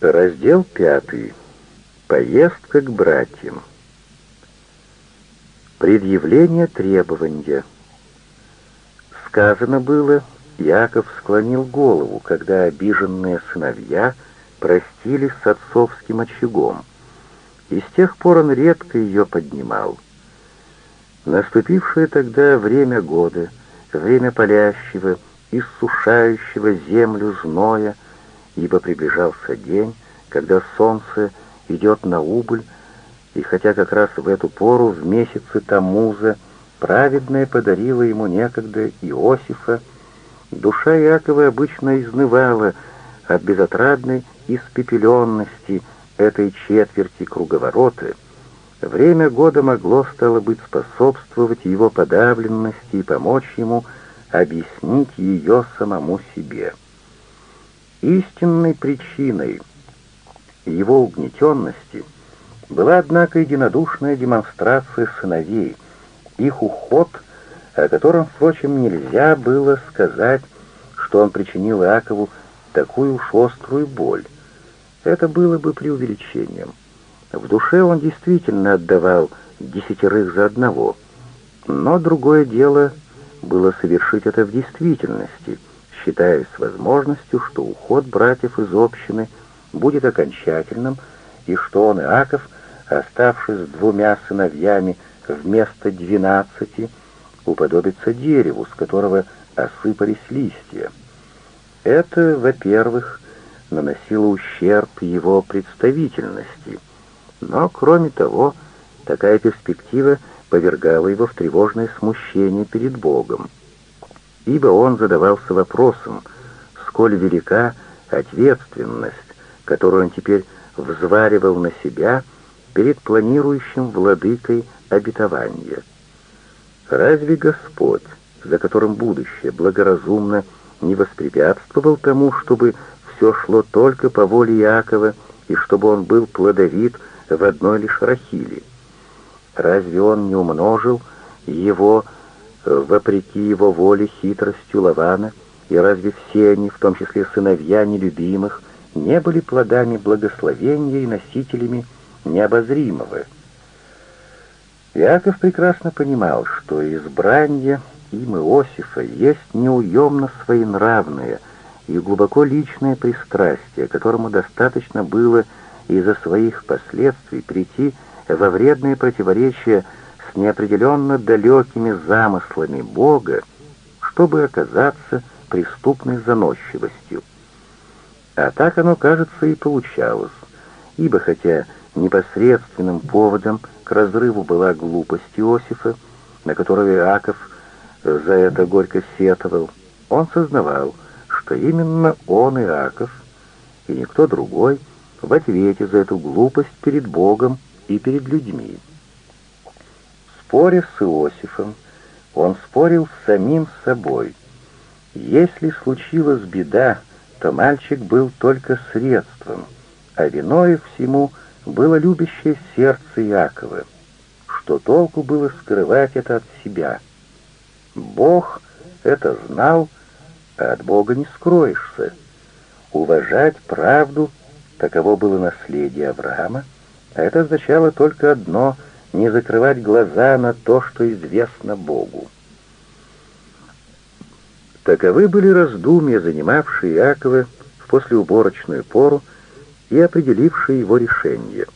Раздел пятый. Поездка к братьям. Предъявление требования. Сказано было, Яков склонил голову, когда обиженные сыновья простились с отцовским очагом, и с тех пор он редко ее поднимал. Наступившее тогда время года, время палящего, иссушающего землю зноя, ибо приближался день, когда солнце идет на убыль, и хотя как раз в эту пору, в месяце Тамуза, праведная подарила ему некогда Иосифа, душа Иакова обычно изнывала от безотрадной испепеленности этой четверти круговорота, время года могло, стало быть, способствовать его подавленности и помочь ему объяснить ее самому себе. Истинной причиной его угнетенности была, однако, единодушная демонстрация сыновей, их уход, о котором, впрочем, нельзя было сказать, что он причинил Иакову такую уж острую боль. Это было бы преувеличением. В душе он действительно отдавал десятерых за одного, но другое дело было совершить это в действительности — считаясь возможностью, что уход братьев из общины будет окончательным, и что он, Иаков, оставшись с двумя сыновьями вместо двенадцати, уподобится дереву, с которого осыпались листья. Это, во-первых, наносило ущерб его представительности, но, кроме того, такая перспектива повергала его в тревожное смущение перед Богом ибо он задавался вопросом, сколь велика ответственность, которую он теперь взваривал на себя перед планирующим владыкой обетования. Разве Господь, за которым будущее благоразумно не воспрепятствовал тому, чтобы все шло только по воле Иакова и чтобы он был плодовит в одной лишь Рахиле? Разве он не умножил его вопреки его воле, хитростью Лавана, и разве все они, в том числе сыновья нелюбимых, не были плодами благословения и носителями необозримого? Иаков прекрасно понимал, что избрание им Иосифа есть неуемно своенравное и глубоко личное пристрастие, которому достаточно было из-за своих последствий прийти во вредное противоречие с неопределенно далекими замыслами Бога, чтобы оказаться преступной заносчивостью. А так оно, кажется, и получалось, ибо хотя непосредственным поводом к разрыву была глупость Иосифа, на которого Иаков за это горько сетовал, он сознавал, что именно он, Иаков, и никто другой, в ответе за эту глупость перед Богом и перед людьми. Споря с Иосифом, он спорил с самим собой. Если случилась беда, то мальчик был только средством, а виной всему было любящее сердце Якова. Что толку было скрывать это от себя? Бог это знал, а от Бога не скроешься. Уважать правду — таково было наследие Авраама, а это означало только одно — не закрывать глаза на то, что известно Богу. Таковы были раздумья, занимавшие Иакова в послеуборочную пору и определившие его решение.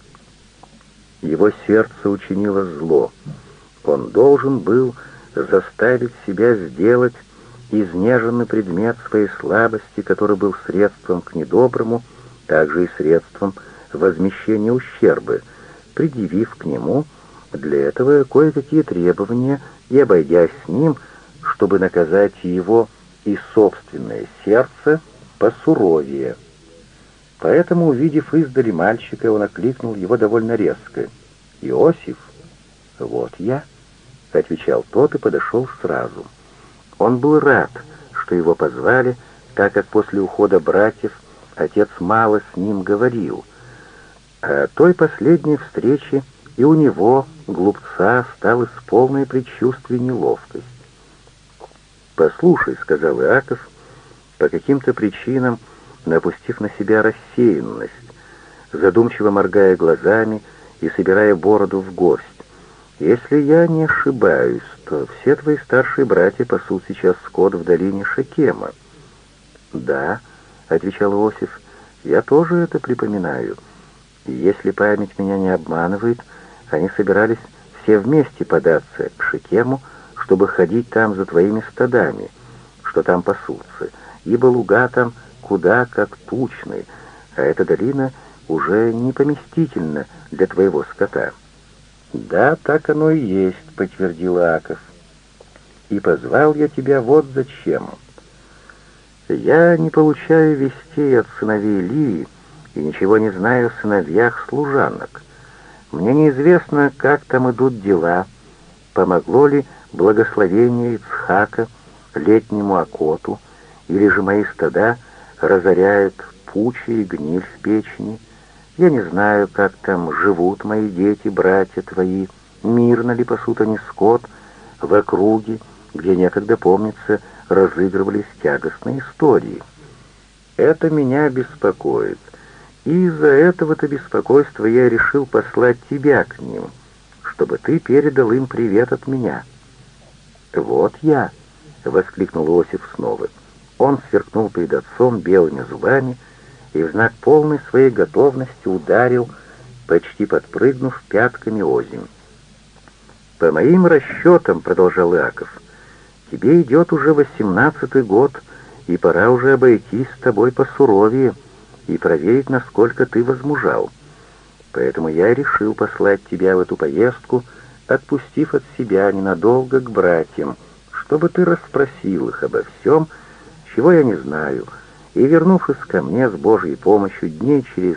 Его сердце учинило зло. Он должен был заставить себя сделать изнеженный предмет своей слабости, который был средством к недоброму, также и средством возмещения ущерба, предъявив к нему для этого кое-какие требования и обойдясь с ним, чтобы наказать его и собственное сердце посуровее. Поэтому, увидев издали мальчика, он окликнул его довольно резко. «Иосиф?» «Вот я», — отвечал тот и подошел сразу. Он был рад, что его позвали, так как после ухода братьев отец мало с ним говорил. О той последней встрече и у него, глупца, осталось полное предчувствие неловкость. «Послушай», — сказал Иаков, — «по каким-то причинам напустив на себя рассеянность, задумчиво моргая глазами и собирая бороду в горсть. «Если я не ошибаюсь, то все твои старшие братья пасут сейчас скот в долине Шекема». «Да», — отвечал Иосиф, — «я тоже это припоминаю. Если память меня не обманывает, они собирались все вместе податься к Шекему, чтобы ходить там за твоими стадами, что там пасутся, ибо луга там куда как тучные, а эта долина уже не поместительна для твоего скота». «Да, так оно и есть», — подтвердил Аков. «И позвал я тебя вот зачем. Я не получаю вестей от сыновей Лии и ничего не знаю о сыновьях служанок. Мне неизвестно, как там идут дела, помогло ли благословение Ицхака летнему окоту, или же мои стада разоряют пучи и гниль в печени, я не знаю, как там живут мои дети, братья твои, мирно ли пасут они скот в округе, где некогда, помнится, разыгрывались тягостные истории. Это меня беспокоит, и из-за этого-то беспокойства я решил послать тебя к ним, чтобы ты передал им привет от меня». «Вот я!» — воскликнул Иосиф снова. Он сверкнул перед отцом белыми зубами, — и в знак полной своей готовности ударил, почти подпрыгнув пятками озимь. «По моим расчетам», — продолжал Иаков, — «тебе идет уже восемнадцатый год, и пора уже обойтись с тобой посуровее и проверить, насколько ты возмужал. Поэтому я решил послать тебя в эту поездку, отпустив от себя ненадолго к братьям, чтобы ты расспросил их обо всем, чего я не знаю, — и, вернувшись ко мне с Божьей помощью дней через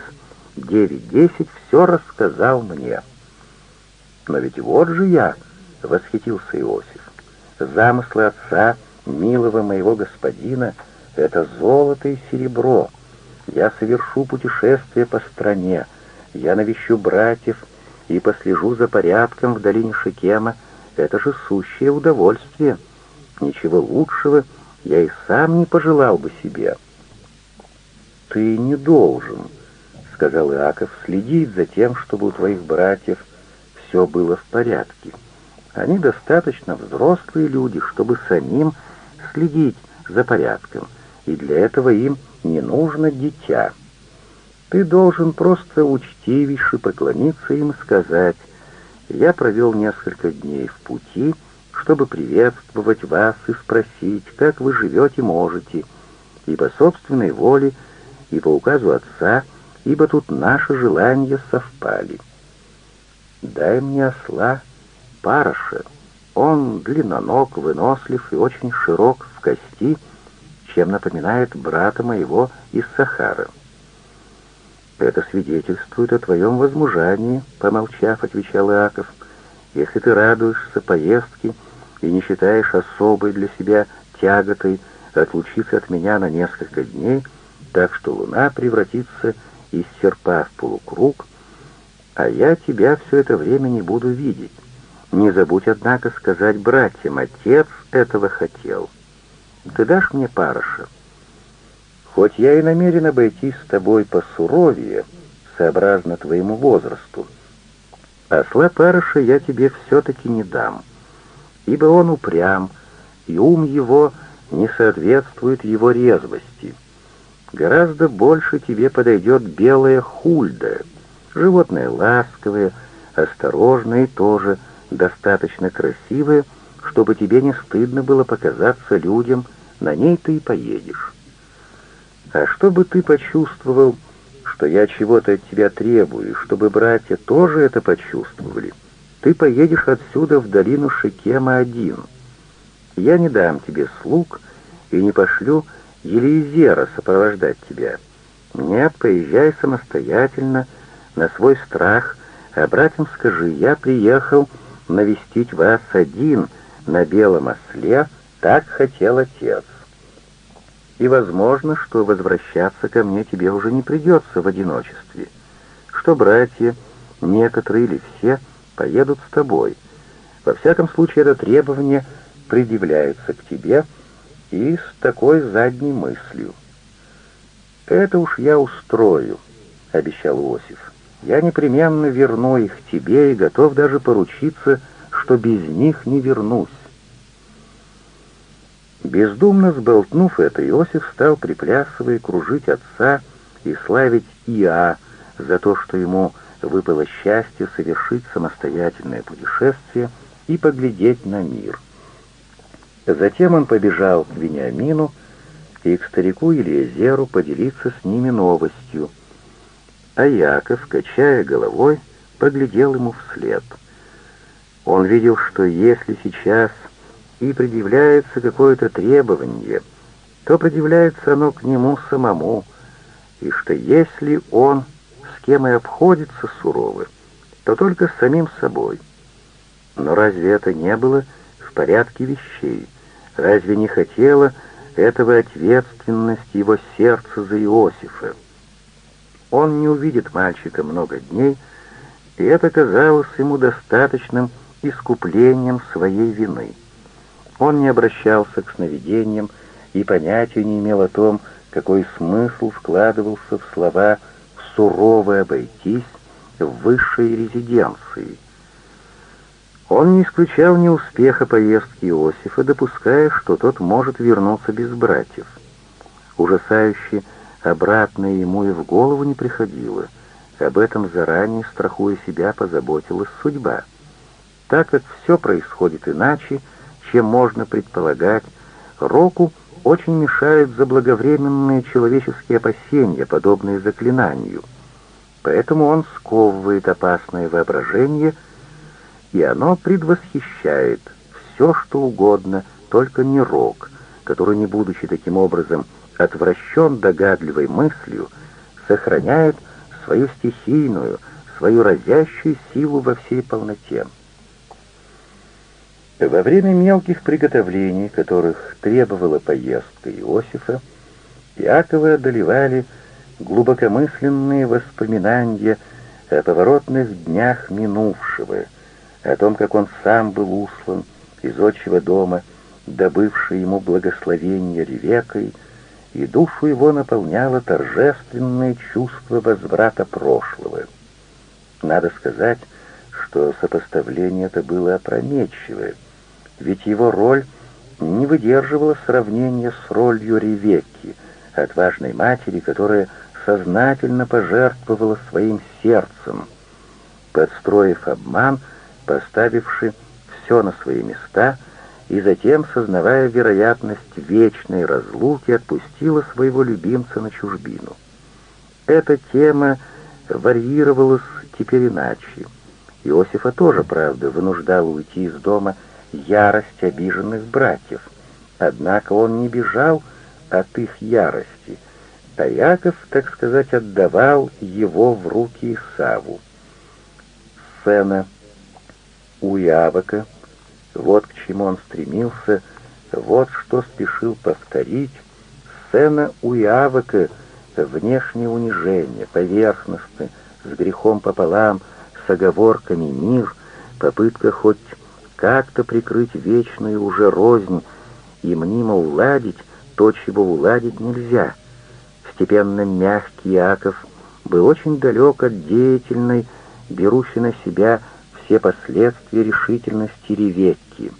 девять-десять, все рассказал мне. «Но ведь вот же я!» — восхитился Иосиф. «Замыслы отца, милого моего господина, — это золото и серебро. Я совершу путешествие по стране, я навещу братьев и послежу за порядком в долине Шикема. Это же сущее удовольствие. Ничего лучшего я и сам не пожелал бы себе» ты не должен, — сказал Иаков, — следить за тем, чтобы у твоих братьев все было в порядке. Они достаточно взрослые люди, чтобы самим следить за порядком, и для этого им не нужно дитя. Ты должен просто учтивейше поклониться им и сказать, «Я провел несколько дней в пути, чтобы приветствовать вас и спросить, как вы живете можете, и по собственной воле — и по указу отца, ибо тут наши желания совпали. Дай мне осла Параша. Он длинноног, вынослив и очень широк в кости, чем напоминает брата моего из Сахара. «Это свидетельствует о твоем возмужании», — помолчав, отвечал Иаков. «Если ты радуешься поездке и не считаешь особой для себя тяготой отлучиться от меня на несколько дней, — так что луна превратится из серпа в полукруг, а я тебя все это время не буду видеть. Не забудь, однако, сказать братьям, отец этого хотел. Ты дашь мне парыша? Хоть я и намерен обойтись с тобой посуровее, сообразно твоему возрасту, осла парыша я тебе все-таки не дам, ибо он упрям, и ум его не соответствует его резвости». Гораздо больше тебе подойдет белая хульда. Животное ласковое, осторожное и тоже достаточно красивое, чтобы тебе не стыдно было показаться людям, на ней ты и поедешь. А чтобы ты почувствовал, что я чего-то от тебя требую, чтобы братья тоже это почувствовали, ты поедешь отсюда в долину Шекема один. Я не дам тебе слуг и не пошлю Елизера сопровождать тебя. Нет, поезжай самостоятельно, на свой страх, а братьям скажи, я приехал навестить вас один на белом осле, так хотел отец. И возможно, что возвращаться ко мне тебе уже не придется в одиночестве, что братья, некоторые или все, поедут с тобой. Во всяком случае, это требование предъявляется к тебе — и с такой задней мыслью. «Это уж я устрою», — обещал Иосиф. «Я непременно верну их тебе и готов даже поручиться, что без них не вернусь». Бездумно сболтнув это, Иосиф стал, приплясывая, кружить отца и славить Иа за то, что ему выпало счастье совершить самостоятельное путешествие и поглядеть на мир. Затем он побежал к Вениамину и к старику Илиезеру поделиться с ними новостью, а Яков, качая головой, поглядел ему вслед. Он видел, что если сейчас и предъявляется какое-то требование, то предъявляется оно к нему самому, и что если он с кем и обходится сурово, то только с самим собой. Но разве это не было в порядке вещей? Разве не хотела этого ответственность его сердца за Иосифа? Он не увидит мальчика много дней, и это казалось ему достаточным искуплением своей вины. Он не обращался к сновидениям и понятия не имел о том, какой смысл вкладывался в слова «сурово обойтись» в высшей резиденции. Он не исключал неуспеха поездки Иосифа, допуская, что тот может вернуться без братьев. Ужасающе обратное ему и в голову не приходило. Об этом заранее, страхуя себя, позаботилась судьба. Так как все происходит иначе, чем можно предполагать, Року очень мешают заблаговременные человеческие опасения, подобные заклинанию. Поэтому он сковывает опасное воображение, и оно предвосхищает все, что угодно, только не Рок, который, не будучи таким образом отвращен догадливой мыслью, сохраняет свою стихийную, свою разящую силу во всей полноте. Во время мелких приготовлений, которых требовала поездка Иосифа, Иакова одолевали глубокомысленные воспоминания о поворотных днях минувшего, о том, как он сам был услан из отчего дома, добывший ему благословение Ревекой, и душу его наполняло торжественное чувство возврата прошлого. Надо сказать, что сопоставление это было опрометчивое — ведь его роль не выдерживала сравнения с ролью Ревекки, отважной матери, которая сознательно пожертвовала своим сердцем, подстроив обман, поставивший все на свои места и затем, сознавая вероятность вечной разлуки, отпустила своего любимца на чужбину. Эта тема варьировалась теперь иначе. Иосифа тоже, правда, вынуждала уйти из дома ярость обиженных братьев. Однако он не бежал от их ярости, а Яков, так сказать, отдавал его в руки Исаву. Сцена у Явока, вот к чему он стремился, вот что спешил повторить. Сцена у Явока — внешнее унижение, поверхностное, с грехом пополам, с оговорками мир, попытка хоть как-то прикрыть вечную уже рознь и мнимо уладить то, чего уладить нельзя. Степенно мягкий Яков был очень далек от деятельной, берущей на себя все последствия решительности Ревекки.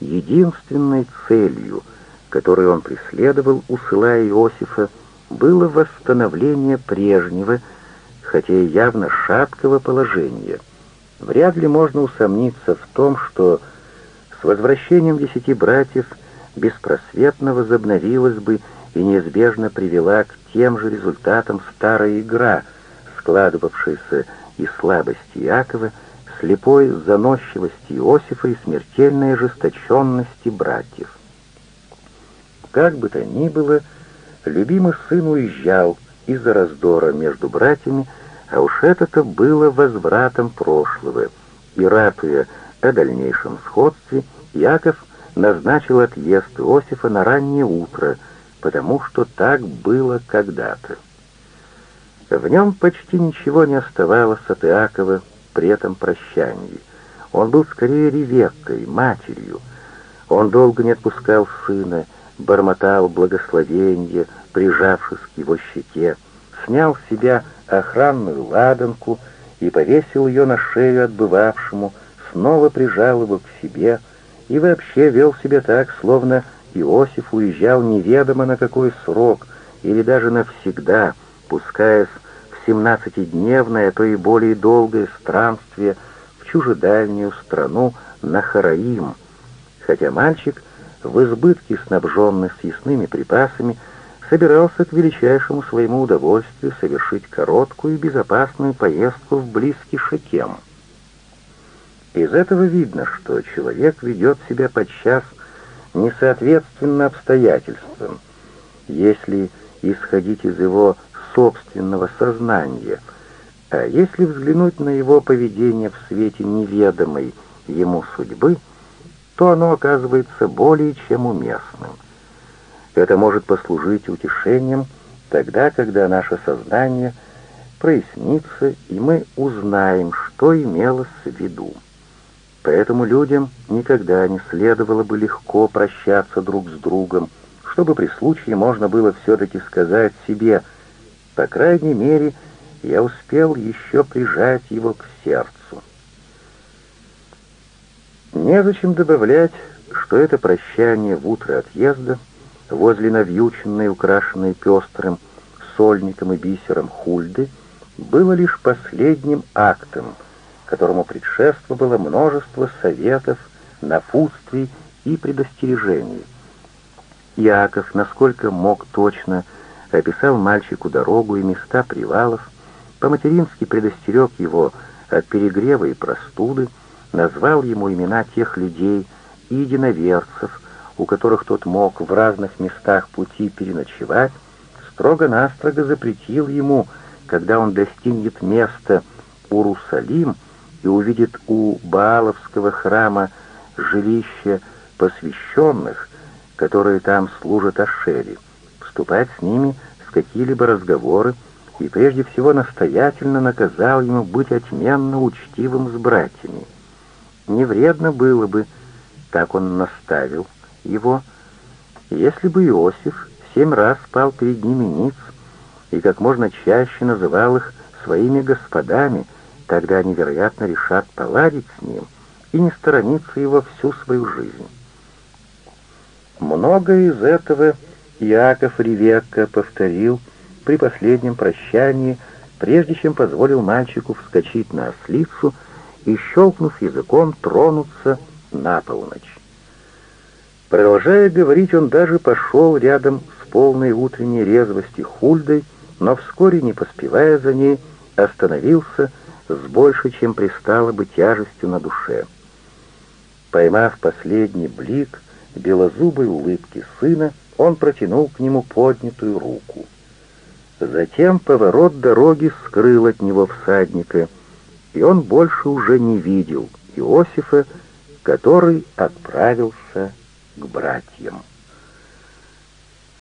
Единственной целью, которую он преследовал, усылая Иосифа, было восстановление прежнего, хотя и явно шаткого положения — Вряд ли можно усомниться в том, что с возвращением десяти братьев беспросветно возобновилась бы и неизбежно привела к тем же результатам старая игра, складывавшаяся из слабости Иакова, слепой заносчивости Иосифа и смертельной ожесточенности братьев. Как бы то ни было, любимый сын уезжал из-за раздора между братьями, а уж это-то было возвратом прошлого, и, ратуя о дальнейшем сходстве, Яков назначил отъезд Иосифа на раннее утро, потому что так было когда-то. В нем почти ничего не оставалось от Иакова при этом прощании. Он был скорее ревеккой, матерью. Он долго не отпускал сына, бормотал благословенье, прижавшись к его щеке, снял с себя охранную ладанку и повесил ее на шею отбывавшему, снова прижал его к себе и вообще вел себя так, словно Иосиф уезжал неведомо на какой срок или даже навсегда, пускаясь в семнадцатидневное, а то и более долгое странствие в чужедальнюю страну Нахараим, хотя мальчик, в избытке снабженный съестными припасами, собирался к величайшему своему удовольствию совершить короткую и безопасную поездку в близкий Шекем. Из этого видно, что человек ведет себя подчас несоответственно обстоятельствам, если исходить из его собственного сознания, а если взглянуть на его поведение в свете неведомой ему судьбы, то оно оказывается более чем уместным. Это может послужить утешением тогда, когда наше сознание прояснится, и мы узнаем, что имелось в виду. Поэтому людям никогда не следовало бы легко прощаться друг с другом, чтобы при случае можно было все-таки сказать себе, по крайней мере, я успел еще прижать его к сердцу. Незачем добавлять, что это прощание в утро отъезда возле навьюченной, украшенной пестрым сольником и бисером хульды было лишь последним актом, которому предшествовало множество советов, напутствий и предостережений. Иаков, насколько мог точно, описал мальчику дорогу и места привалов, по-матерински предостерег его от перегрева и простуды, назвал ему имена тех людей и единоверцев, у которых тот мог в разных местах пути переночевать, строго-настрого запретил ему, когда он достигнет места Урусалим и увидит у Бааловского храма жилище посвященных, которые там служат Ашере, вступать с ними в какие-либо разговоры и прежде всего настоятельно наказал ему быть отменно учтивым с братьями. Не вредно было бы, так он наставил его, если бы Иосиф семь раз спал перед ними ниц и как можно чаще называл их своими господами, тогда они, вероятно, решат поладить с ним и не сторониться его всю свою жизнь. Многое из этого Иаков Ревекка повторил при последнем прощании, прежде чем позволил мальчику вскочить на ослицу и, щелкнув языком, тронуться на полночь. Продолжая говорить, он даже пошел рядом с полной утренней резвости Хульдой, но вскоре, не поспевая за ней, остановился с большей, чем пристало бы, тяжестью на душе. Поймав последний блик белозубой улыбки сына, он протянул к нему поднятую руку. Затем поворот дороги скрыл от него всадника, и он больше уже не видел Иосифа, который отправился к братьям.